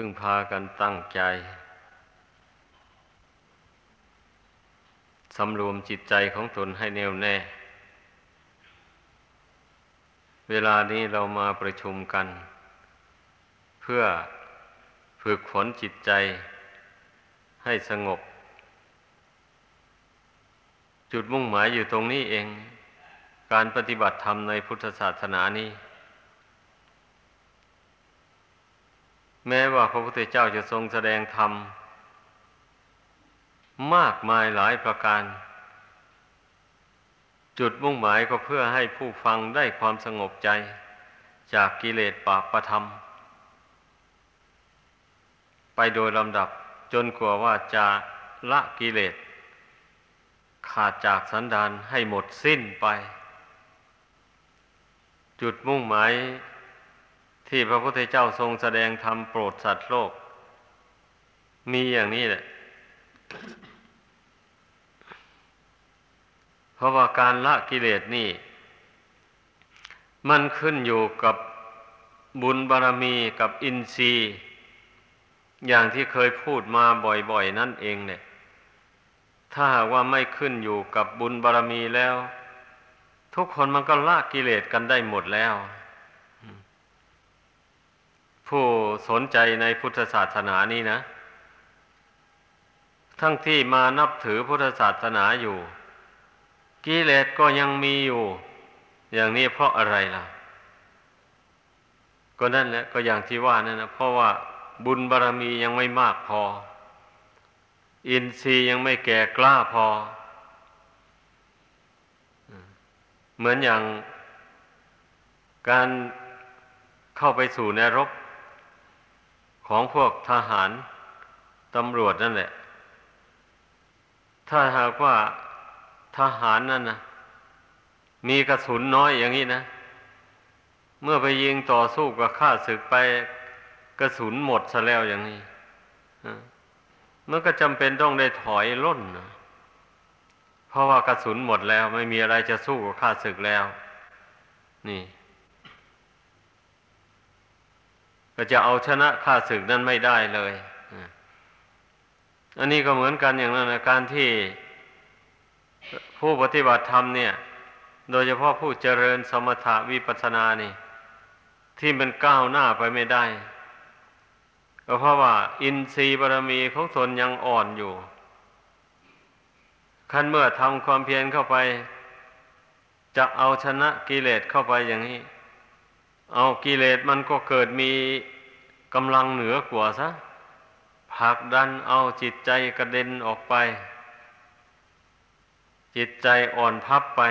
พึ่งพากันตั้งใจสำรวมจิตใจของตนให้แน่วแน่ เวลานี้เรามาประชุมกัน เพื่อฝึกฝนจิตใจให้สงบ จุดมุ่งหมายอยู่ตรงนี้เอง การปฏิบัติธรรมในพุทธศาสนานี้ แม้ว่าพระพุทธเจ้าจะทรงแสดงธรรม มากมายหลายประการ จุดมุ่งหมายก็เพื่อให้ผู้ฟังได้ความสงบใจ จากกิเลสปาประธรรม ไปโดยลำดับจนกว่าว่าจะละกิเลส ขาดจากสันดานให้หมดสิ้นไป จุดมุ่งหมาย ที่พระพุทธเจ้าทรงแสดงธรรมโปรดสัตว์โลก มีอย่างนี้แหละ เพราะว่าการละกิเลสนี่ มันขึ้นอยู่กับบุญบารรมีกับอินทรีย์ อย่างที่เคยพูดมาบ่อยๆ นั่นเองเนี่ย ถ้าหากว่าไม่ขึ้นอยู่กับบุญบารรมีแล้ว ทุกคนมันก็ละกิเลสกันได้หมดแล้ว ผู้สนใจในพุทธศาสนานี้นะ ทั้งที่มานับถือพุทธศาสนาอยู่ กิเลสก็ยังมีอยู่ อย่างนี้เพราะอะไรล่ะ ก็นั่นแหละก็อย่างที่ว่านั่นนะเพราะว่าบุญบารรมียังไม่มากพอ อินทรีย์ยังไม่แก่กล้าพอ เหมือนอย่างการเข้าไปสู่นรก ของพวกทหารตำรวจนั่นแหละ ถ้าหากว่าทหารนั่นนะมีกระสุนน้อยอย่างนี้นะ เมื่อไปยิงต่อสู้กับข้าศึกไปกระสุนหมดซะแล้วอย่างนี้มันก็จำเป็นต้องได้ถอยล่นนะเพราะว่ากระสุนหมดแล้ว ไม่มีอะไรจะสู้กับข้าศึกแล้ว นี่ ก็จะเอาชนะข้าศึกนั้นไม่ได้เลยอันนี้ก็เหมือนกันอย่างนั้นนะการที่ผู้ปฏิบัติธรรมเนี่ย โดยเฉพาะผู้เจริญสมถะวิปัสสนานี่ ที่มันก้าวหน้าไปไม่ได้ก็เพราะว่า อินทรีย์บารมีของตนยังอ่อนอยู่ขั้นเมื่อทำความเพียรเข้าไป จะเอาชนะกิเลสเข้าไปอย่างนี้ เอากิเลสมันก็เกิดมีกำลังเหนือกว่าซะผลักดันเอาจิตใจกระเด็นออกไป จิตใจอ่อนพับไป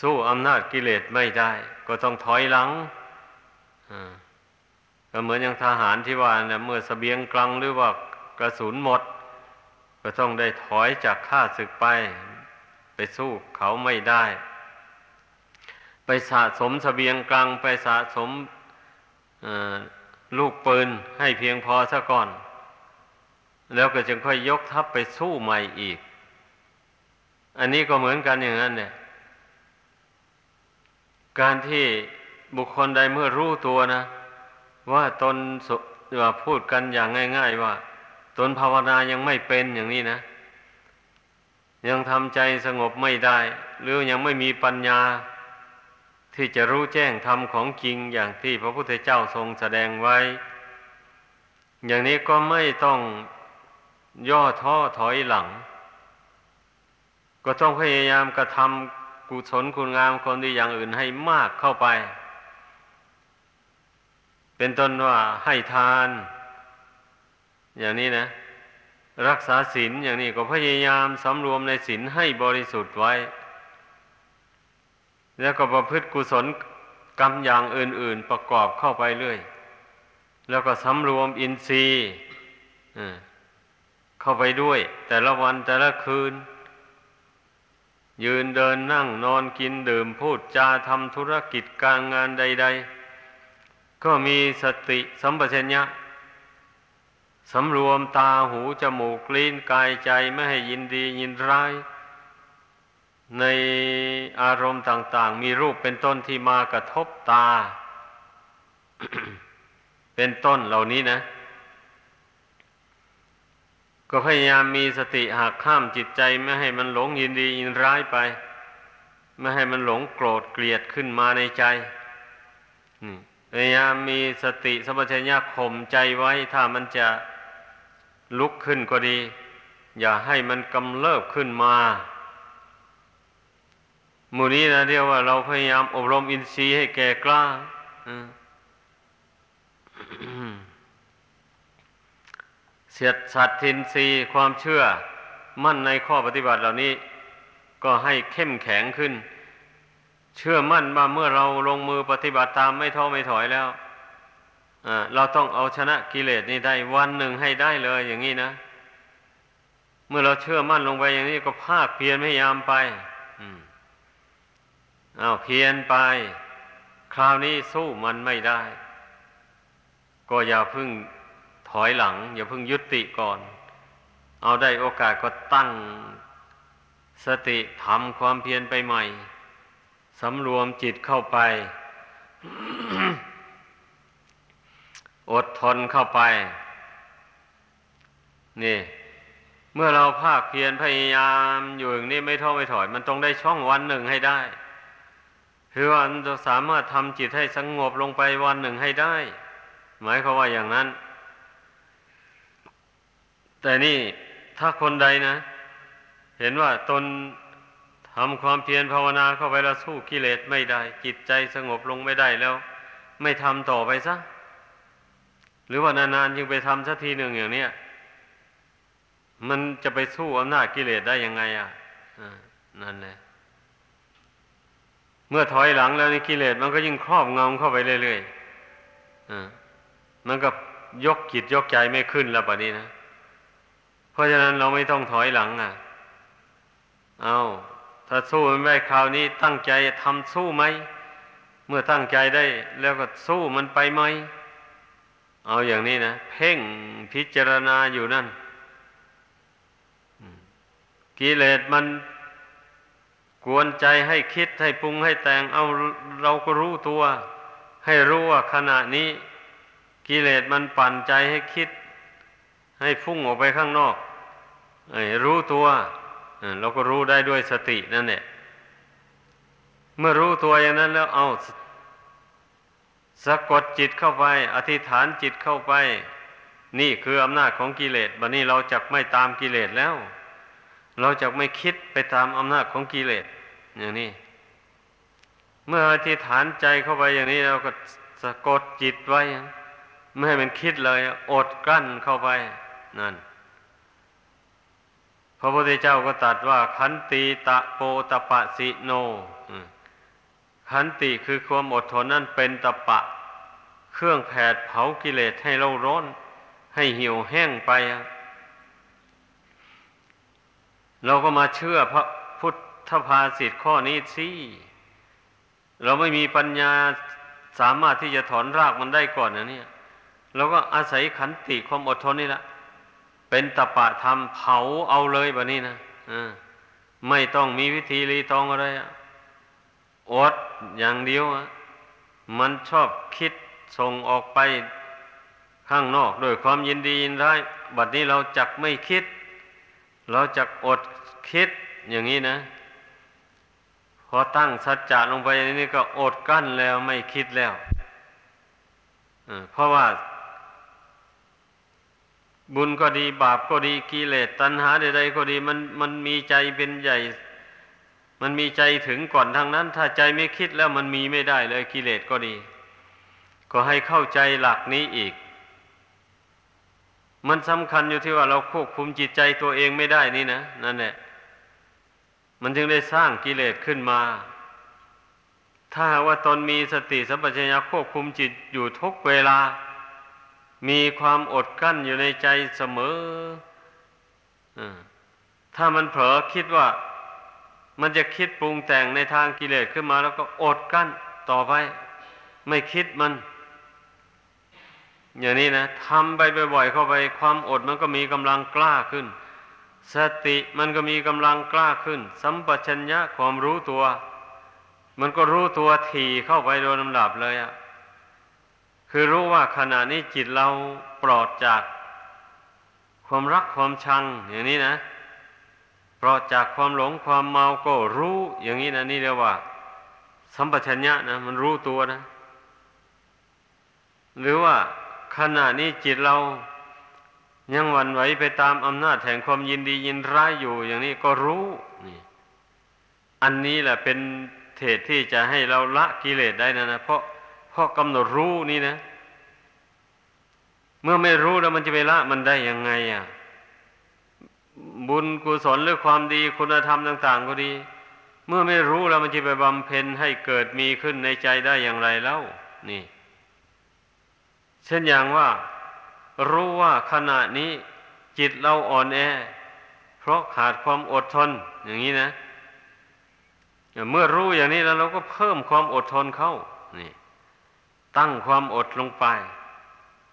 สู้อำนาจกิเลสไม่ได้ ก็ต้องถอยหลังก็เหมือนอย่างทหารที่ว่าเนี่ยเมื่อสเสบียงกลังหรือว่ากระสุนหมด ก็ต้องได้ถอยจากข้าศึกไป ไปสู้เขาไม่ได้ ไปสะสมสเสบียงกลางไปสะสมลูกปืนให้เพียงพอซะก่อน แล้วก็จึงค่อยยกทัพไปสู้ใหม่อีก อันนี้ก็เหมือนกันอย่างนั้นเนี่ยการที่บุคคลใดเมื่อรู้ตัวนะ ว่าตนว่าพูดกันอย่างง่าย ๆ ว่า ตนภาวนายังไม่เป็นอย่างนี้นะ ยังทำใจสงบไม่ได้ หรือยังไม่มีปัญญา ที่จะรู้แจ้งธรรมของจริงอย่างที่พระพุทธเจ้าทรงแสดงไว้ อย่างนี้ก็ไม่ต้องย่อท้อถอยหลัง ก็ต้องพยายามกระทำกุศลคุณงามคนดีอย่างอื่นให้มากเข้าไป เป็นต้นว่าให้ทาน อย่างนี้นะ รักษาศีลอย่างนี้ก็พยายามสำรวมในศีลให้บริสุทธิ์ไว้ แล้วก็ประพฤติกุศลกรรมอย่างอื่น ๆ ประกอบเข้าไปเรื่อย แล้วก็สำรวมอินทรีย์เข้าไปด้วย แต่ละวันแต่ละคืน ยืนเดินนั่งนอนกินดื่มพูดจาทำธุรกิจการงานใด ๆ ก็มีสติสัมปชัญญะสำรวมตาหูจมูกลิ้นกายใจไม่ให้ยินดียินร้าย ในอารมณ์ต่าง ๆ มีรูปเป็นต้นที่มากระทบตา เป็นต้นเหล่านี้นะ ก็พยายามมีสติหักข้ามจิตใจไม่ให้มันหลงยินดียินร้ายไป ไม่ให้มันหลงโกรธเกลียดขึ้นมาในใจพยายามมีสติสัมปชัญญะข่มใจไว้ ถ้ามันจะลุกขึ้นก็ดี อย่าให้มันกำเริบขึ้นมา หมู่นี้นะเรียกว่าเราพยายามอบรมอินทรีย์ให้แก่กล้าเสียดสัตทินทรีย์ความเชื่อ มั่นในข้อปฏิบัติเหล่านี้ ก็ให้เข้มแข็งขึ้น เชื่อมั่นว่าเมื่อเราลงมือปฏิบัติตามไม่ท้อไม่ถอยแล้วเราต้องเอาชนะกิเลสนี้ได้วันหนึ่งให้ได้เลยอย่างนี้นะ เมื่อเราเชื่อมั่นลงไปอย่างนี้ก็ภาคเพียรพยายามไป อืม อาเพียนไป คราวนี้สู้มันไม่ได้ ก็อย่าพึ่งถอยหลัง อย่าพึ่งยุติก่อน เอาได้โอกาสก็ตั้งสติทำความเพียรไปใหม่สำรวมจิตเข้าไป อดทนเข้าไป นี่ เมื่อเราภาคเพียรพยายามอยู่อย่างนี้ไม่ท้อไม่ถอย มันต้องได้ช่องวันหนึ่งให้ได้ คือว่ามันจะสามารถทำจิตให้สงบลงไปวันหนึ่งให้ได้ หมายควาว่าอย่างนั้น แต่นี่ถ้าคนใดนะ เห็นว่าตนทำความเพียรภาวนาเข้าไปแล้วสู้กิเลสไม่ได้ จิตใจสงบลงไม่ได้แล้ว ไม่ทำต่อไปซะหรือว่านานๆจึงไปทำสักทีหนึ่งอย่างเนี้ยมันจะไปสู้อำนาจกิเลสได้ยังไงอะนั่นแหละ เมื่อถอยหลังแล้วนี่กิเลสมันก็ยิ่งครอบงำเข้าไปเรื่อยๆอมันก็ยกจิตยกใจไม่ขึ้นแล้วปะนี้นะ เพราะฉะนั้นเราไม่ต้องถอยหลังอะ เอาถ้าสู้มันไม่คราวนี้ตั้งใจทำสู้ไหม เมื่อตั้งใจได้ แล้วก็สู้มันไปไหม เอาอย่างนี้นะ เพ่งพิจารณาอยู่นั่นกิเลสมัน กวนใจให้คิดให้ปรุงให้แต่งเอาเราก็รู้ตัว ให้รู้ว่าขณะนี้กิเลสมันปั่นใจให้คิด ให้ฟุ้งออกไปข้างนอกรู้ตัวเราก็รู้ได้ด้วยสตินั่นแหละเมื่อรู้ตัวอย่างนั้นแล้วเอาสะกดจิตเข้าไป อธิษฐานจิตเข้าไป นี่คืออำนาจของกิเลสบัดนี้เราจะไม่ตามกิเลสแล้ว เราจะไม่คิดไปตามอำนาจของกิเลสอย่างนี้ เมื่ออธิษฐานใจเข้าไปอย่างนี้เราก็สะกดจิตไว้ ไม่ให้มันคิดเลย อดกลั้นเข้าไปนั่นพระพุทธเจ้าก็ตรัสว่า ขันติตะโปตะปะสิโนขันติคือความอดทนนั่นเป็นตะปะ เครื่องแผดเผากิเลสให้เราร้อน ให้เหี่ยวแห้งไป เราก็มาเชื่อพระพุทธภาษิตข้อนี้สิเราไม่มีปัญญาสามารถที่จะถอนรากมันได้ก่อนนะเนี่ยเราก็อาศัยขันติความอดทนนี่แหละเป็นตะปะธรรมเผาเอาเลยแบบนี้นะไม่ต้องมีวิธีรีตองอะไรอดอย่างเดียวมันชอบคิดส่งออกไปข้างนอกด้วยความยินดียินร้ายบัดนี้เราจักไม่คิด เราจะอดคิดอย่างนี้นะ พอตั้งสัจจะลงไปนี้ก็อดกั้นแล้วไม่คิดแล้วเพราะว่า บุญก็ดีบาปก็ดีกิเลสตัณหาใดๆก็ดี มันมันมีใจเป็นใหญ่ มันมีใจถึงก่อนทางนั้น ถ้าใจไม่คิดแล้วมันมีไม่ได้เลยกิเลสก็ดี ก็ให้เข้าใจหลักนี้อีก มันสำคัญอยู่ที่ว่าเราควบคุมจิตใจตัวเองไม่ได้นี่นะนั่นแหละมันจึงได้สร้างกิเลสขึ้นมา ถ้าว่าตนมีสติสัมปชัญญะควบคุมจิตอยู่ทุกเวลา มีความอดกั้นอยู่ในใจเสมอถ้ามันเผลอคิดว่า มันจะคิดปรุงแต่งในทางกิเลสขึ้นมา แล้วก็อดกั้นต่อไป ไม่คิดมัน อย่างนี้นะทำไปบ่อยๆเข้าไปความอดมันก็มีกำลังกล้าขึ้น สติมันก็มีกำลังกล้าขึ้น สัมปชัญญะความรู้ตัว มันก็รู้ตัวถี่เข้าไปโดยลำดับเลยอะคือรู้ว่าขณะนี้จิตเราปลอดจาก ความรักความชัง อย่างนี้นะปลอดจากความหลงความเมาก็รู้ อย่างนี้นะนี่เรียกว่า สัมปชัญญะนะมันรู้ตัวนะ หรือว่า ขณะนี้จิตเรายังหวั่นไหวไปตามอำนาจแห่งความยินดียินร้ายอยู่ อย่างนี้ก็รู้นี่อันนี้แหละเป็นเหตุที่จะให้เราละกิเลสได้นะนะเพราะเพราะกำหนดรู้นี่นะ เมื่อไม่รู้แล้วมันจะไปละมันได้ยังไงอะ บุญกุศลหรือความดีคุณธรรมต่าง ๆ ก็ดี เมื่อไม่รู้แล้วมันจะไปบำเพ็ญให้เกิดมีขึ้นในใจได้อย่างไรแล้วนี่ ช่นอย่างว่ารู้ว่าขณะนี้จิตเราอ่อนแอ เพราะขาดความอดทนอย่างนี้นะ เมื่อรู้อย่างนี้แล้วเราก็เพิ่มความอดทนเข้านี่ตั้งความอดลงไป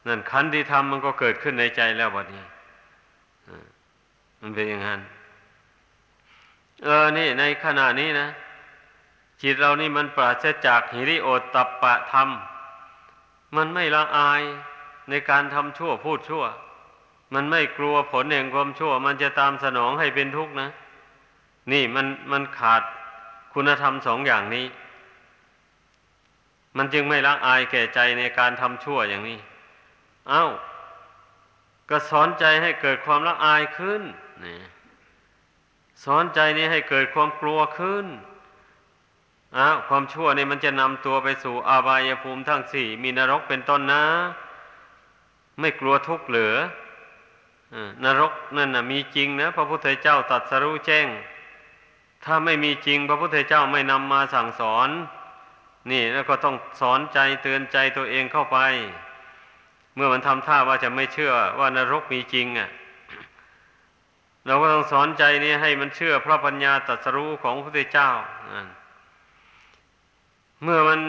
นั่นขันติธรรมมันก็เกิดขึ้นในใจแล้วบัดนี้มันเป็นอย่างนั้นเออนี่ในขณะนี้นะ จิตเรานี่มันปราศจากหิริโอตตัปปะธรรม มันไม่ละอายในการทำชั่วพูดชั่ว มันไม่กลัวผลแห่งความชั่ว มันจะตามสนองให้เป็นทุกข์นะ นี่มันมันขาดคุณธรรมสองอย่างนี้ มันจึงไม่ละอายแก่ใจในการทำชั่วอย่างนี้ เอา้า ก็สอนใจให้เกิดความละอายขึ้นนี่สอนใจนี้ให้เกิดความกลัวขึ้น อ้าวความชั่วนี่มันจะนำตัวไปสู่อาบายภูมิทั้งสี่มีนรกเป็นต้นนะ ไม่กลัวทุกข์เหลือนรกนั่นนะมีจริงนะพระพุทธเจ้าตรัสรู้แจ้ง ถ้าไม่มีจริง พระพุทธเจ้าไม่นำมาสั่งสอน นี่แล้วก็ต้องสอนใจเตือนใจตัวเองเข้าไป เมื่อมันทำท่าว่าจะไม่เชื่อว่านรกมีจริงอะเราก็ต้องสอนใจนี้ให้มันเชื่อพระปัญญาตรัสรู้ของพระพุทธเจ้า เมื่อมัน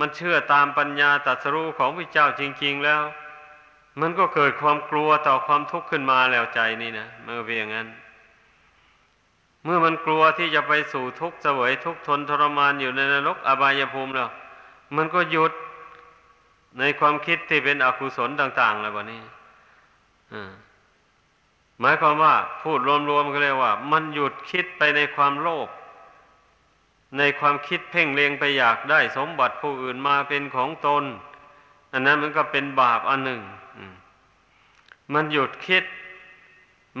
มันเชื่อตามปัญญาตรัสรู้ของพระเจ้าจริง ๆแล้ว มันก็เกิดความกลัวต่อความทุกข์ขึ้นมาแล้วใจนี่นะเมื่อเป็นอย่างนั้น เมื่อมันกลัวที่จะไปสู่ทุกข์เสวยทุกข์ทนทรมานอยู่ในนรกอบายภูมิแล้ว มันก็หยุดในความคิดที่เป็นอกุศลต่าง ๆ แล้ววันนี้หมายความว่าพูดรวมๆก็เรียกว่า มันหยุดคิดไปในความโลภ ในความคิดเพ่งเลงไปอยากได้สมบัติผู้อื่นมาเป็นของตน อันนั้นมันก็เป็นบาปอันหนึ่ง มันหยุดคิด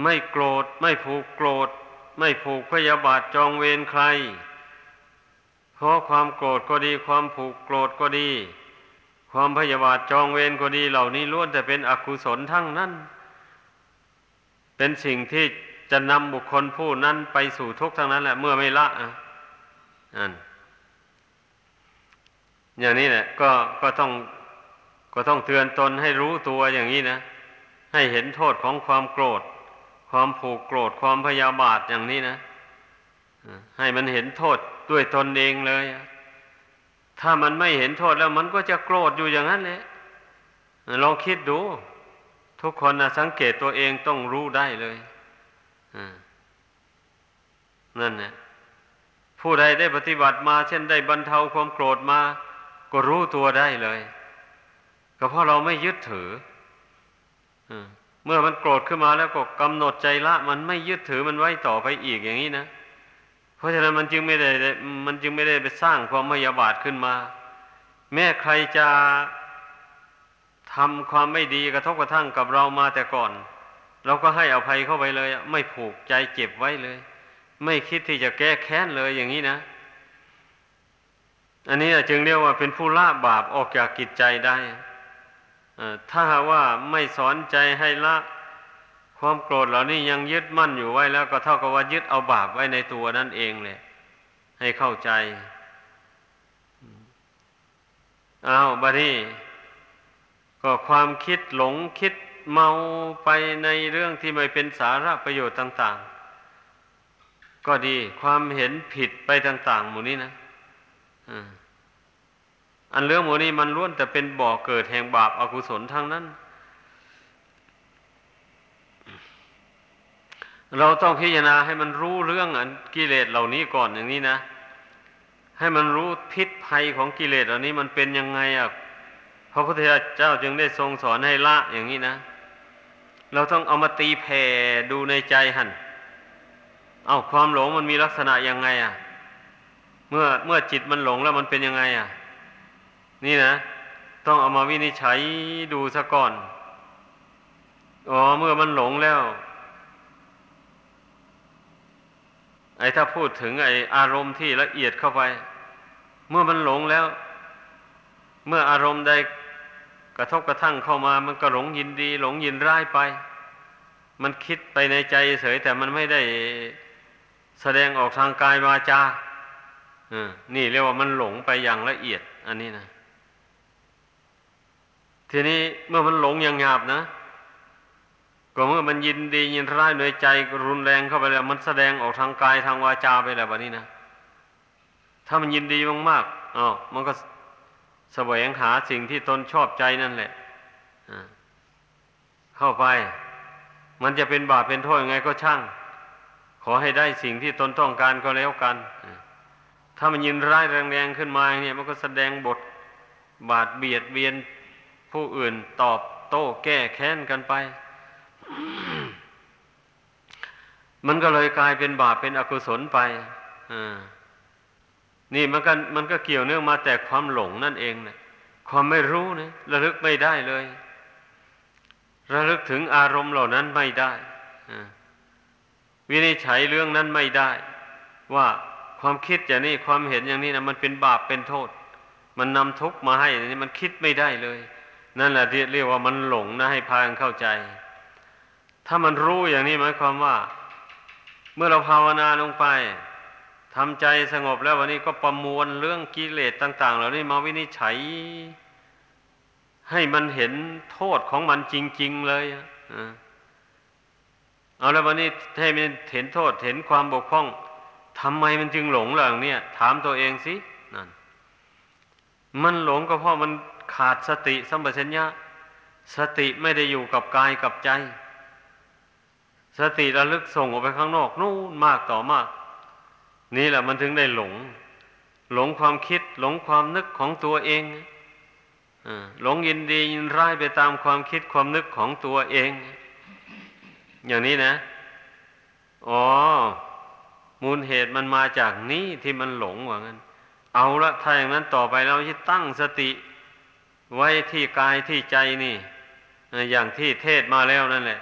ไม่โกรธ ไม่ผูกโกรธ ไม่ผูกพยาบาทจองเวรใคร เพราะความโกรธก็ดี ความผูกโกรธก็ดี ความพยาบาทจองเวรก็ดี เหล่านี้ล้วนแต่เป็นอกุศลทั้งนั้น เป็นสิ่งที่จะนำบุคคลผู้นั้นไปสู่ทุกข์ทั้งนั้นแหละเมื่อไม่ละ อันอย่างนี้แหละก็ก็ต้องก็ต้องเตือนตนให้รู้ตัวอย่างนี้นะ ให้เห็นโทษของความโกรธ ความผูกโกรธความพยาบาทอย่างนี้นะให้มันเห็นโทษด้วยตนเองเลย ถ้ามันไม่เห็นโทษแล้วมันก็จะโกรธอยู่อย่างนั้นแหละลองคิดดู ทุกคนนะสังเกตตัวเองต้องรู้ได้เลยนั่นนะ ผู้ใดได้ปฏิบัติมา เช่นได้บรรเทาความโกรธมา ก็รู้ตัวได้เลย ก็เพราะเราไม่ยึดถือเมื่อมันโกรธขึ้นมาแล้วก็กำหนดใจละ มันไม่ยึดถือมันไว้ต่อไปอีกอย่างนี้นะเพราะฉะนั้นมันจึงไม่ได้ มันจึงไม่ได้ไปสร้างความมยาบาทขึ้นมา แม้ใครจะทำความไม่ดีกระทบกระทั่งกับเรามาแต่ก่อน เราก็ให้อภัยเข้าไปเลย ไม่ผูกใจเจ็บไว้เลย ไม่คิดที่จะแก้แค้นเลยอย่างนี้นะ อันนี้จึงเรียกว่าเป็นผู้ละบาปออกจากกิจใจได้ถ้าหาว่าไม่สอนใจให้ละความโกรธเหล่านี้ยังยึดมั่นอยู่ไว้แล้วก็เท่ากับว่ายึดเอาบาปไว้ในตัวนั่นเองเลยให้เข้าใจอ้าวบัดนี้ก็ความคิดหลงคิดเมาไปในเรื่องที่ไม่เป็นสาระประโยชน์ต่างๆ ก็ดีความเห็นผิดไปต่าง ๆ หมู่นี้นะอันเรื่องหมู่นี้มันล้วนแต่เป็นบ่อเกิดแห่งบาปอากุศลทั้งนั้น เราต้องพิจารณาให้มันรู้เรื่องอันกิเลสเหล่านี้ก่อนอย่างนี้นะ ให้มันรู้พิษภัยของกิเลสเหล่านี้มันเป็นยังไงอะพระพุทธเจ้าจึงได้ทรงสอนให้ละอย่างนี้นะ เราต้องเอามาตีแผ่ดูในใจหัน เอาความหลงมันมีลักษณะยังไงอะ เมื่อเมื่อจิตมันหลงแล้วมันเป็นยังไงอะ นี่นะ ต้องเอามาวินิจฉัยดูซะก่อน อ๋อ เมื่อมันหลงแล้ว ไอ้ถ้าพูดถึงไอ้อารมณ์ที่ละเอียดเข้าไป เมื่อมันหลงแล้ว เมื่ออารมณ์ใดกระทบกระทั่งเข้ามา มันก็หลงยินดี หลงยินร้ายไป มันคิดไปในใจเฉยแต่มันไม่ได้ แสดงออกทางกายวาจาอนี่เรียกว่ามันหลงไปอย่างละเอียด อันนี้นะ ทีนี้เมื่อมันหลงอย่างหยาบนะ ก็เมื่อมันยินดียินร้ายในใจรุนแรงเข้าไปแล้ว มันแสดงออกทางกายทางวาจาไปแล้วแบบนี้นะ ถ้ามันยินดีมากๆอ๋อมันก็แสวงหาสิ่งที่ตนชอบใจนั่นแหละเข้าไป มันจะเป็นบาปเป็นโทษยังไงก็ช่าง ขอให้ได้สิ่งที่ตนต้องการก็แล้วกัน ถ้ามันยินร้ายแรงๆขึ้นมาเนี่ยมันก็แสดงบทบาดเบียดเบียนผู้อื่นตอบโต้แก้แค้นกันไป มันก็เลยกลายเป็นบาปเป็นอกุศลไปนี่มันก็มันก็เกี่ยวเนื่องมาแต่ความหลงนั่นเองเนะความไม่รู้เนะระลึกไม่ได้เลย ระลึกถึงอารมณ์เหล่านั้นไม่ได้ วินิจฉัยเรื่องนั้นไม่ได้ ว่าความคิดอย่างนี้ความเห็นอย่างนี้นะมันเป็นบาปเป็นโทษ มันนำทุกข์มาให้นี่มันคิดไม่ได้เลย นั่นแหละที่เรียกว่ามันหลงนะให้พากันเข้าใจ ถ้ามันรู้อย่างนี้หมายความว่า เมื่อเราภาวนาลงไปทำใจสงบแล้ววันนี้ก็ประมวลเรื่องกิเลสต่าง ๆ เหล่านี้มาวินิจฉัย ให้มันเห็นโทษของมันจริง ๆ เลย เอาแล้ววันนี้ให้มันเห็นโทษเห็นความบกพร่องทำไมมันจึงหลงเหล่านี้ถามตัวเองสินั่นมันหลงก็เพราะมันขาดสติสัมปชัญญะ สติไม่ได้อยู่กับกายกับใจ สติระลึกส่งออกไปข้างนอกนู่นมากต่อมาก นี่แหละมันถึงได้หลง หลงความคิด หลงความนึกของตัวเองหลงยินดียินร้ายไปตามความคิดความนึกของตัวเอง อย่างนี้นะ อ๋อ มูลเหตุมันมาจากนี้ที่มันหลงว่างั้น เอาละถ้าอย่างนั้นต่อไปเราจะตั้งสติ ไว้ที่กายที่ใจนี่ อย่างที่เทศมาแล้วนั่นแหละ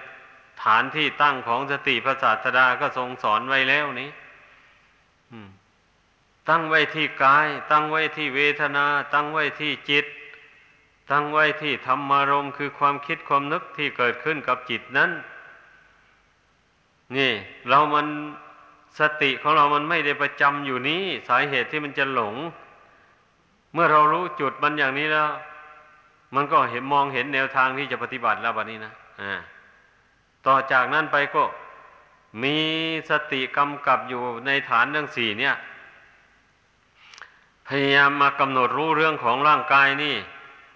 ฐานที่ตั้งของสติพระศาสดาก็ทรงสอนไว้แล้วนี้ตั้งไว้ที่กาย ตั้งไว้ที่เวทนา ตั้งไว้ที่จิต ตั้งไว้ที่ธรรมารมคือความคิดความนึกที่เกิดขึ้นกับจิตนั้น นี่ เรามันสติของเรามันไม่ได้ประจำอยู่นี้ สาเหตุที่มันจะหลง เมื่อเรารู้จุดมันอย่างนี้แล้ว มันก็เห็นมองเห็นแนวทางที่จะปฏิบัติแล้วบัดนี้นะอ่าต่อจากนั้นไปก็มีสติกำกับอยู่ในฐานทั้งสี่เนี่ย พยายามมากำหนดรู้เรื่องของร่างกายนี่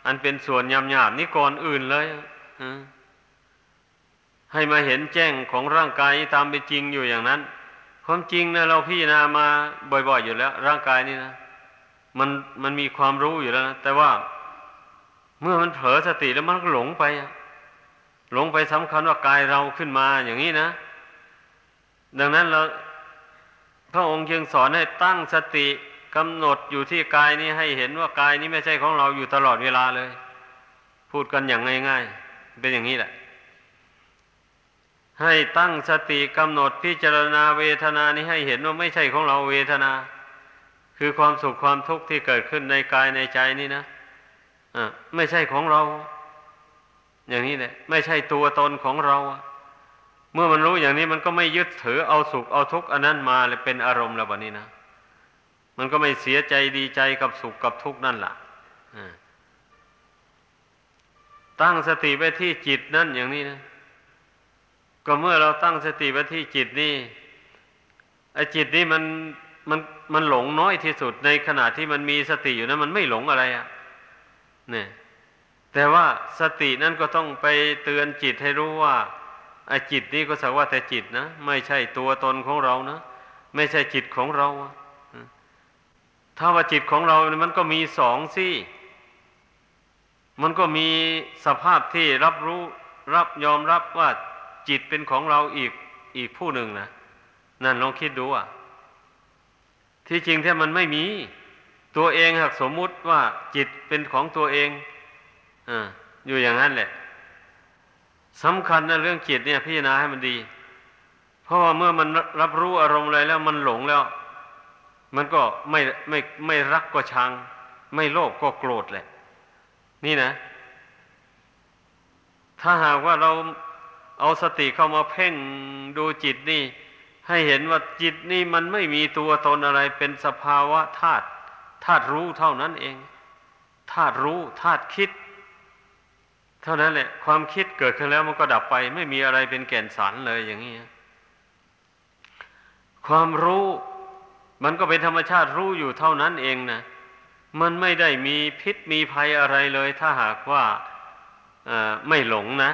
อันเป็นส่วนยำหยาบนี่ก่อนอื่นเลย ให้มาเห็นแจ้งของร่างกายตามเป็นจริงอยู่อย่างนั้น ความจริงนะเราพี่นามาบ่อย ๆ อยู่แล้ว ร่างกายนี่นะมันมันมีความรู้อยู่แล้วนะแต่ว่าเมื่อมันเผลอสติแล้วมันก็หลงไปหลงไปสำคัญว่ากายเราขึ้นมาอย่างนี้นะ ดังนั้นเราพระองค์จึงสอนให้ตั้งสติกำหนดอยู่ที่กายนี้ให้เห็นว่ากายนี้ไม่ใช่ของเราอยู่ตลอดเวลาเลย พูดกันอย่างง่าย ๆ เป็นอย่างนี้แหละ ให้ตั้งสติกำหนดพิจารณาเวทนานี้ให้เห็นว่าไม่ใช่ของเราเวทนา คือความสุขความทุกข์ที่เกิดขึ้นในกายในใจนี่นะอ่าไม่ใช่ของเรา อย่างนี้แหละไม่ใช่ตัวตนของเรา เมื่อมันรู้อย่างนี้มันก็ไม่ยึดถือเอาสุขเอาทุกข์อันนั้นมาเลยเป็นอารมณ์แล้วแบบนี้นะมันก็ไม่เสียใจดีใจกับสุขกับทุกข์นั่นแหละตั้งสติไว้ที่จิตนั่นอย่างนี้นะ ก็เมื่อเราตั้งสติไว้ที่จิตนี่ไอ้จิตนี่มันมันมันหลงน้อยที่สุดในขณะที่มันมีสติอยู่นะมันไม่หลงอะไรอะ่ะเนี่ยแต่ว่าสตินั่นก็ต้องไปเตือนจิตให้รู้ว่าไอ้จิตนี่ก็สักว่าแต่จิตนะไม่ใช่ตัวตนของเรานะไม่ใช่จิตของเรา ถ้าว่าจิตของเรา มันก็มีสองสิมันก็มีสภาพที่รับรู้รับยอมรับว่า จิตเป็นของเราอีกอีกผู้หนึ่งนะนั่นลองคิดดูอะ ที่จริงถ้ามันไม่มี ตัวเองหากสมมุติว่าจิตเป็นของตัวเองออยู่อย่างนั้นแหละสำคัญนะเรื่องจิตเนี่ยพิจารณาให้มันดี เพราะว่าเมื่อมันรับรู้อารมณ์อะไรแล้วมันหลงแล้ว มันก็ไม่ไม่ไม่รักก็ชัง ไม่โลภก็โกรธแหละ นี่นะ ถ้าหากว่าเรา เอาสติเข้ามาเพ่งดูจิตนี่ ให้เห็นว่าจิตนี่มันไม่มีตัวตนอะไรเป็นสภาวะธาตุธาตุรู้เท่านั้นเองธาตุรู้ธาตุคิด เท่านั้นแหละ ความคิดเกิดขึ้นแล้วมันก็ดับไป ไม่มีอะไรเป็นแก่นสารเลยอย่างนี้ความรู้มันก็เป็นธรรมชาติรู้อยู่เท่านั้นเองนะมันไม่ได้มีพิษมีภัยอะไรเลย ถ้าหากว่าไม่หลงนะ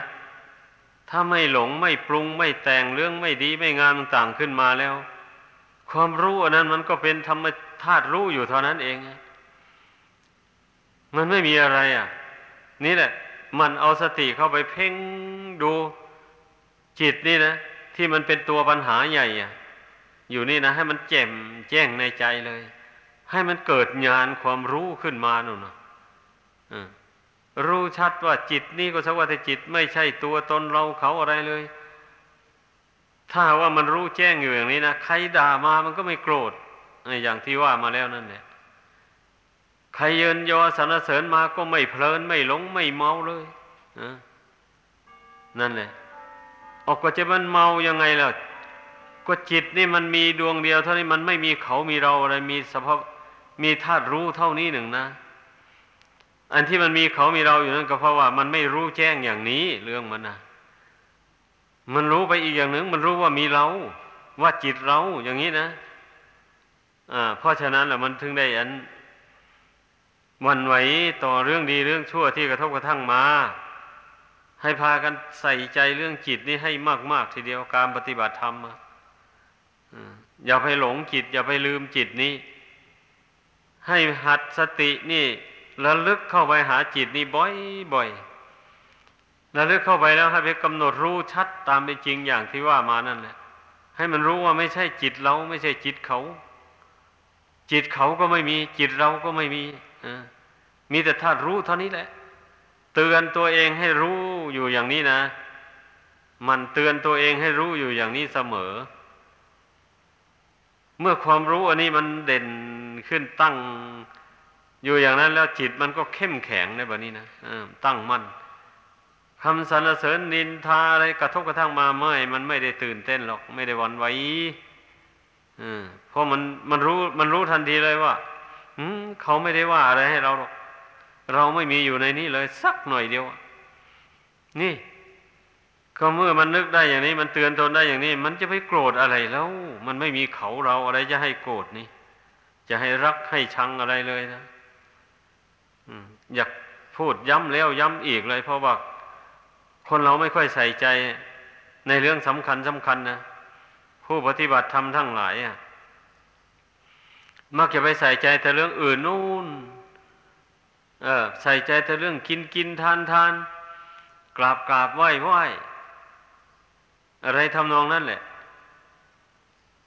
ถ้าไม่หลงไม่ปรุงไม่แต่งเรื่องไม่ดีไม่งามต่างขึ้นมาแล้ว ความรู้อันนั้นมันก็เป็นธรรมธาตุรู้อยู่เท่านั้นเอง มันไม่มีอะไรอะ นี่แหละ มันเอาสติเข้าไปเพ่งดูจิตนี่นะที่มันเป็นตัวปัญหาใหญ่อะ อยู่นี่นะให้มันแจ่มแจ้งในใจเลย ให้มันเกิดญาณความรู้ขึ้นมาหนูนะ รู้ชัดว่าจิตนี่ก็สักว่าแต่จิตไม่ใช่ตัวตนเราเขาอะไรเลย ถ้าว่ามันรู้แจ้งอยู่อย่างนี้นะใครด่ามามันก็ไม่โกรธอย่างที่ว่ามาแล้วนั่นแหละใครเยินยอสรรเสริญมาก็ไม่เพลินไม่หลงไม่เมาเลยนั่นแหละออกก็จะมันเมายังไงล่ะก็จิตนี่มันมีดวงเดียว เท่านี้มันไม่มีเขามีเราอะไรมีสภาพมีธาตุรู้เท่านี้หนึ่งนะ อันที่มันมีเขามีเราอยู่นั่นก็เพราะว่า มันไม่รู้แจ้งอย่างนี้เรื่องมันนะมันรู้ไปอีกอย่างหนึ่ง มันรู้ว่ามีเรา ว่าจิตเราอย่างนี้นะอ่าเพราะฉะนั้นแหละมันถึงได้อันวันไหวต่อเรื่องดีเรื่องชั่วที่กระทบกระทั่งมา ให้พากันใส่ใจเรื่องจิตนี่ให้มาก ๆ ทีเดียวการปฏิบัติธรรมอย่าไปหลงจิต อย่าไปลืมจิตนี้ ให้หัดสตินี่ ระลึกเข้าไปหาจิตนี่บ่อยๆระลึกเข้าไปแล้วให้ไปกำหนดรู้ชัดตามเป็นจริงอย่างที่ว่ามานั่นแหละ ให้มันรู้ว่าไม่ใช่จิตเราไม่ใช่จิตเขา จิตเขาก็ไม่มี จิตเราก็ไม่มีมีแต่ธาตุรู้เท่านี้แหละ เตือนตัวเองให้รู้อยู่อย่างนี้นะ มันเตือนตัวเองให้รู้อยู่อย่างนี้เสมอ เมื่อความรู้อันนี้มันเด่นขึ้นตั้ง อยู่อย่างนั้นแล้วจิตมันก็เข้มแข็งในแบบนี้นะตั้งมั่นคำสรรเสริญนินทาอะไรกระทบกระทั่งมาไม่ มันไม่ได้ตื่นเต้นหรอก ไม่ได้วันไหวเพราะมันมันรู้มันรู้ทันทีเลยว่าเขาไม่ได้ว่าอะไรให้เราหรอก เราไม่มีอยู่ในนี้เลย สักหน่อยเดียว นี่ก็เมื่อมันนึกได้อย่างนี้ มันเตือนตนได้อย่างนี้ มันจะไปโกรธอะไรแล้ว มันไม่มีเขาเราอะไรจะให้โกรธนี่ จะให้รักให้ชังอะไรเลยนะ อยากพูดย้ำแล้วย้ำอีกเลย เพราะว่าคนเราไม่ค่อยใส่ใจในเรื่องสำคัญสำคัญนะผู้ปฏิบัติธรรมทั้งหลายอะมักจะไปใส่ใจแต่เรื่องอื่นนู่น เออ ใส่ใจแต่เรื่องกินกินทานทานกราบกราบไหว้ไหว้อะไรทำนองนั้นแหละ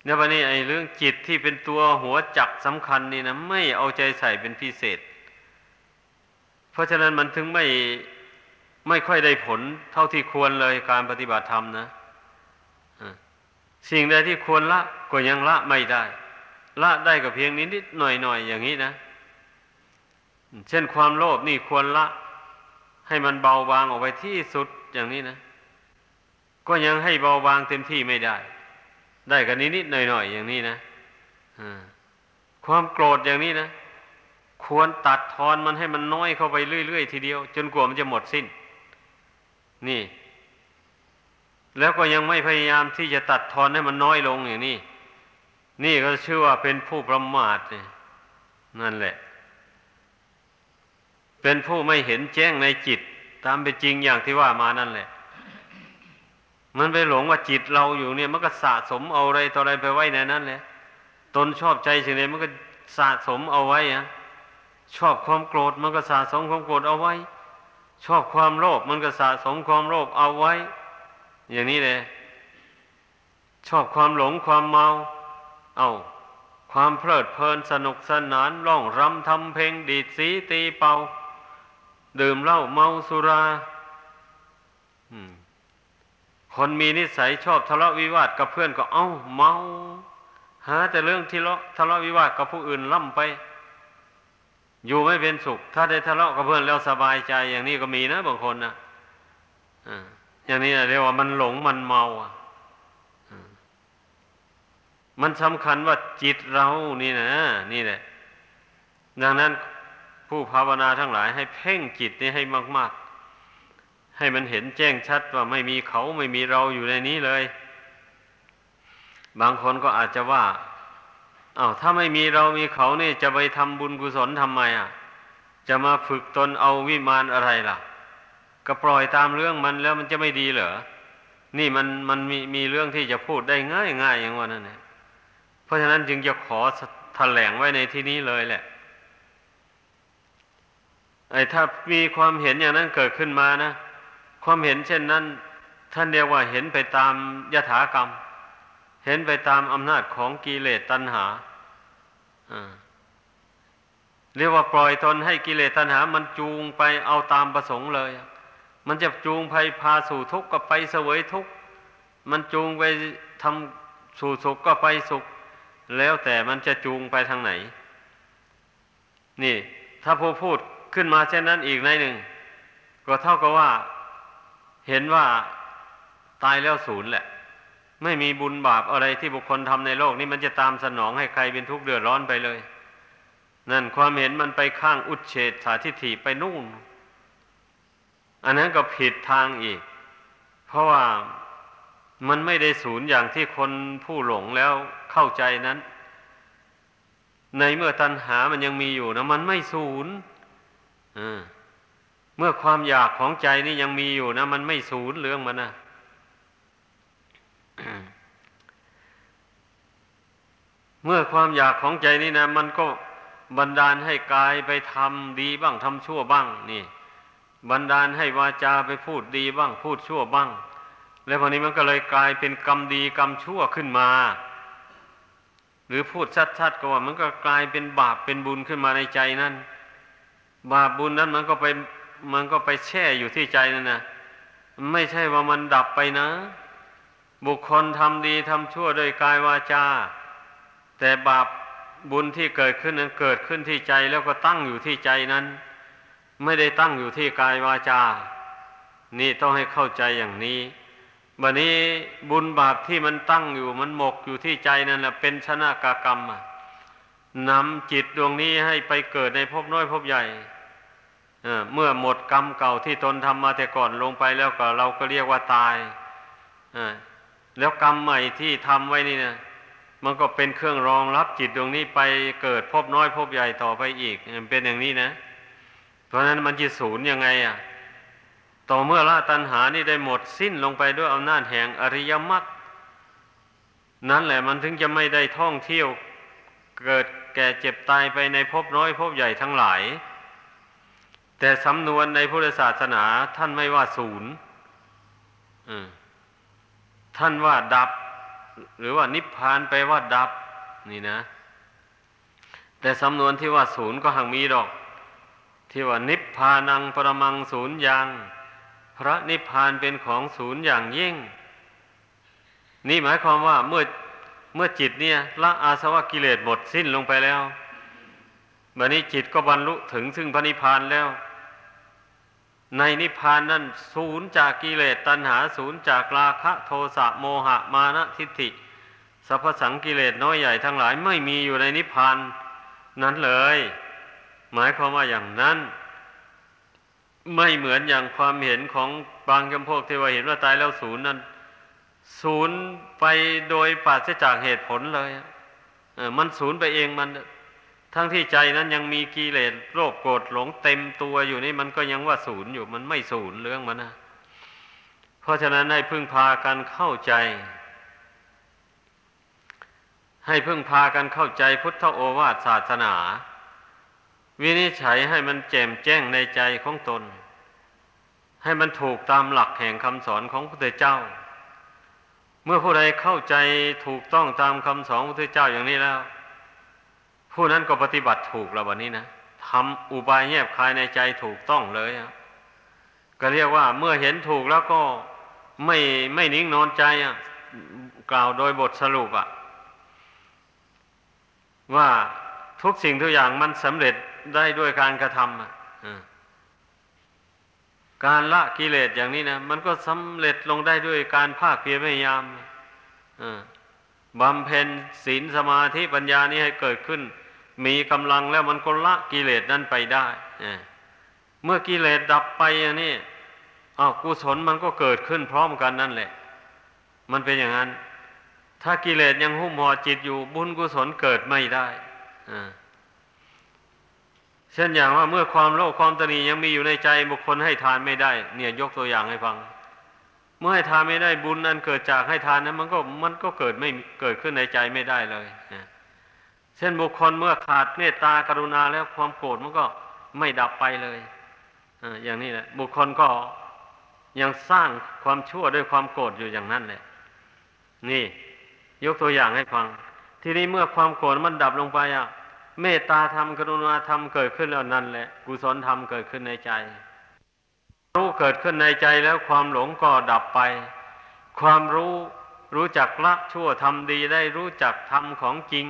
เนี่ยวันนี้ไอ้เรื่องจิตที่เป็นตัวหัวจักสำคัญนี่นะไม่เอาใจใส่เป็นพิเศษ เพราะฉะนั้นมันถึงไม่ไม่ค่อยได้ผลเท่าที่ควรเลยการปฏิบัติธรรมนะสิ่งใดที่ควรละก็ยังละไม่ได้ ละได้ก็เพียงนิดนิดหน่อยหน่อยอย่างนี้นะ เช่นความโลภนี่ควรละ ให้มันเบาบางออกไปที่สุดอย่างนี้นะ ก็ยังให้เบาบางเต็มที่ไม่ได้ ได้กันนิดนิดหน่อยหน่อยอย่างนี้นะความโกรธอย่างนี้นะ ควรตัดทอนมันให้มันน้อยเข้าไปเรื่อย ๆ ทีเดียว จนกว่ามันจะหมดสิ้น นี่ แล้วก็ยังไม่พยายามที่จะตัดทอนให้มันน้อยลงอย่างนี้นี่ก็ชื่อว่าเป็นผู้ประมาทนั่นแหละ เป็นผู้ไม่เห็นแจ้งในจิต ตามเป็นจริงอย่างที่ว่ามานั่นแหละ มันไปหลงว่าจิตเราอยู่เนี่ย มันก็สะสมเอาอะไรต่ออะไรไปไว้ในนั้นเลยตนชอบใจสิ่งใดมันก็สะสมเอาไว้อะ ชอบความโกรธมันก็สะสมความโกรธเอาไว้ ชอบความโลภมันก็สะสมความโลภเอาไว้ อย่างนี้เลยชอบความหลงความเมา เอาความเพลิดเพลินสนุกสนานร้องรำทำเพลงดีดสีตีเป่า ดื่มเหล้าเมาสุราคนมีนิสัยชอบทะเลาะวิวาทกับเพื่อนก็เอ้าเมา หาแต่เรื่องที่ทะเลาะวิวาทกับผู้อื่นล่ำไป อยู่ไม่เป็นสุข ถ้าได้ทะเลาะกับเพื่อนแล้วสบายใจอย่างนี้ก็มีนะบางคนนะอย่างนี้เรียกว่ามันหลงมันเมาอะมันสำคัญว่าจิตเรานี่นะนี่แหละ ดังนั้นผู้ภาวนาทั้งหลาย ให้เพ่งจิตนี้ให้มาก ๆ ให้มันเห็นแจ้งชัดว่าไม่มีเขาไม่มีเราอยู่ในนี้เลย บางคนก็อาจจะว่า อา้าวถ้าไม่มีเรามีเขานี่จะไปทำบุญกุศลทำไมอะ จะมาฝึกตนเอาวิมานอะไรล่ะ ก็ปล่อยตามเรื่องมันแล้วมันจะไม่ดีเหรอ นี่มันมันมีมีเรื่องที่จะพูดได้ง่ายง่ายอย่างว่านั้นเนี่ยเพราะฉะนั้นจึงจะขอแถลงไว้ในที่นี้เลยแหละ ไอ้ถ้ามีความเห็นอย่างนั้นเกิดขึ้นมานะ ความเห็นเช่นนั้น ท่านเรียกว่าเห็นไปตามยถากรรม เห็นไปตามอำนาจของกิเลสตัณหาเรียกว่าปล่อยตนให้กิเลสตัณหา มันจูงไปเอาตามประสงค์เลย มันจะจูงไปพาสู่ทุกข์ก็ไปเสวยทุกข์ มันจูงไปทำสู่สุขก็ไปสุข แล้วแต่มันจะจูงไปทางไหน นี่ ถ้าผู้พูดขึ้นมาเช่นนั้นอีกในหนึ่ง ก็เท่ากับว่า เห็นว่าตายแล้วศูนย์แหละ ไม่มีบุญบาปอะไรที่บุคคลทำในโลกนี้มันจะตามสนองให้ใครเป็นทุกข์เดือดร้อนไปเลย นั่นความเห็นมันไปข้างอุดเฉดสาธิฐิไปนู่น อันนั้นก็ผิดทางอีก เพราะว่ามันไม่ได้ศูนย์อย่างที่คนผู้หลงแล้วเข้าใจนั้น ในเมื่อตัณหามันยังมีอยู่นะมันไม่ศูนย์เมื่อความอยากของใจนี่ยังมีอยู่นะ มันไม่ศูนย์เรื่องมันนะ เมื่อความอยากของใจนี่นะ มันก็บันดาลให้กายไปทำดีบ้างทำชั่วบ้าง นี่ บันดาลให้วาจาไปพูดดีบ้าง พูดชั่วบ้าง แล้วพอนี้มันก็เลยกลายเป็นกรรมดีกรรมชั่วขึ้นมา หรือพูดชัดๆก็ว่า มันก็กลายเป็นบาปเป็นบุญขึ้นมาในใจนั่นบาปบุญนั้นมันก็ไปมันก็ไปแช่อยู่ที่ใจนั่นนะไม่ใช่ว่ามันดับไปนะ บุคคลทำดีทำชั่วโดยกายวาจา แต่บาปบุญที่เกิดขึ้นนั้นเกิดขึ้นที่ใจแล้วก็ตั้งอยู่ที่ใจนั้น ไม่ได้ตั้งอยู่ที่กายวาจา นี่ต้องให้เข้าใจอย่างนี้บัดนี้บุญบาปที่มันตั้งอยู่มันหมกอยู่ที่ใจนั่นแหละเป็นชนะกากรรมนำจิตดวงนี้ให้ไปเกิดในภพน้อยภพใหญ่เมื่อหมดกรรมเก่าที่ตนทำมาแต่ก่อนลงไปแล้วก็เราก็เรียกว่าตาย แล้วกรรมใหม่ที่ทำไว้นี่นะมันก็เป็นเครื่องรองรับจิตดวงนี้ไปเกิดภพน้อยภพใหญ่ต่อไปอีกเป็นอย่างนี้นะ เพราะนั้นมันจะสูญยังไงอะ ต่อเมื่อละตัณหานี่ได้หมดสิ้นลงไปด้วยอำนาจแห่งอริยมรรคนั่นแหละมันถึงจะไม่ได้ท่องเที่ยวเกิดแก่เจ็บตายไปในภพน้อยภพใหญ่ทั้งหลาย แต่สำนวนในพุทธศาสนาท่านไม่ว่าศูนย์ ท่านว่าดับ หรือว่านิพพานไปว่าดับ นี่นะ แต่สำนวนที่ว่าศูนย์ก็หังมีดอก ที่ว่านิพพานังปรมังศูนย์ยังพระนิพพานเป็นของศูนย์อย่างยิ่ง นี่หมายความว่าเมื่อเมื่อจิตเนี่ยละอาสวะกิเลสหมดสิ้นลงไปแล้วบัดนี้จิตก็บรรลุถึงซึ่งพระนิพพานแล้ว ในนิพพานนั้นศูนย์จากกิเลสตัณหาศูนย์จากราคะโทสะโมหะมานะทิฏฐิสัพสังกิเลสน้อยใหญ่ทั้งหลายไม่มีอยู่ในนิพพานนั้นเลย หมายความว่าอย่างนั้น ไม่เหมือนอย่างความเห็นของบางจำพวกที่ว่าเห็นว่าตายแล้วศูนย์นั้นศูนย์ไปโดยปราศจากเหตุผลเลยเออมันศูนย์ไปเองมัน ทั้งที่ใจนั้นยังมีกิเลสโลภโกรธหลงเต็มตัวอยู่นี่มันก็ยังว่าศูนย์อยู่มันไม่ศูนย์เรื่องมันนะเพราะฉะนั้นให้พึ่งพากันเข้าใจ ให้พึ่งพากันเข้าใจพุทธโอวาทศาสนา วินิจฉัยให้มันแจ่มแจ้งในใจของตน ให้มันถูกตามหลักแห่งคำสอนของพระพุทธเจ้า เมื่อผู้ใดเข้าใจถูกต้องตามคำสอนพระพุทธเจ้าอย่างนี้แล้ว ผู้นั้นก็ปฏิบัติถูกแล้ววันนี้นะทำอุบายแยบคายในใจถูกต้องเลยอะก็เรียกว่าเมื่อเห็นถูกแล้วก็ไม่ไม่นิ่งนอนใจอะกล่าวโดยบทสรุปอะว่าทุกสิ่งทุกอย่างมันสำเร็จได้ด้วยการกระทำอะการละกิเลสอย่างนี้นะมันก็สำเร็จลงได้ด้วยการภาคเพียรพยายามบำเพ็ญศีลสมาธิปัญญานี้ให้เกิดขึ้น มีกำลังแล้วมันก็ละกิเลสนั้นไปได้เมื่อกิเลสดับไปอย่างนี้อ้าวกุศลมันก็เกิดขึ้นพร้อมกันนั่นแหละ มันเป็นอย่างนั้น ถ้ากิเลสยังหุ้มห่อจิตอยู่บุญกุศลเกิดไม่ได้เช่นอย่างว่าเมื่อความโลภความตนียังมีอยู่ในใจบุคคลให้ทานไม่ได้ เนี่ยยกตัวอย่างให้ฟัง เมื่อให้ทานไม่ได้บุญนั้นเกิดจากให้ทานนั้น มันก็มันก็เกิดไม่เกิดขึ้นในใจไม่ได้เลยนะ เช่นบุคคลเมื่อขาดเมตตากรุณาแล้วความโกรธมันก็ไม่ดับไปเลยอ่าอย่างนี้แหละ บุคคลก็ยังสร้างความชั่วด้วยความโกรธอยู่อย่างนั้นแหละนี่ ยกตัวอย่างให้ฟัง ทีนี้เมื่อความโกรธมันดับลงไปอะ เมตตาธรรมกรุณาธรรมเกิดขึ้นแล้วนั่นแหละกุศลธรรมเกิดขึ้นในใจ รู้เกิดขึ้นในใจแล้วความหลงก็ดับไป ความรู้รู้จักละชั่วทำดีได้รู้จักทำของจริง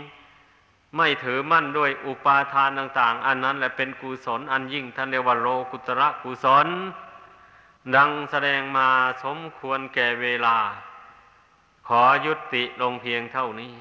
ไม่ถือมั่นด้วยอุปาทานต่าง ๆ อันนั้นแหละเป็นกุศลอันยิ่งท่านเรียกว่าโลกุตระกุศล ดังแสดงมาสมควรแก่เวลา ขอยุติลงเพียงเท่านี้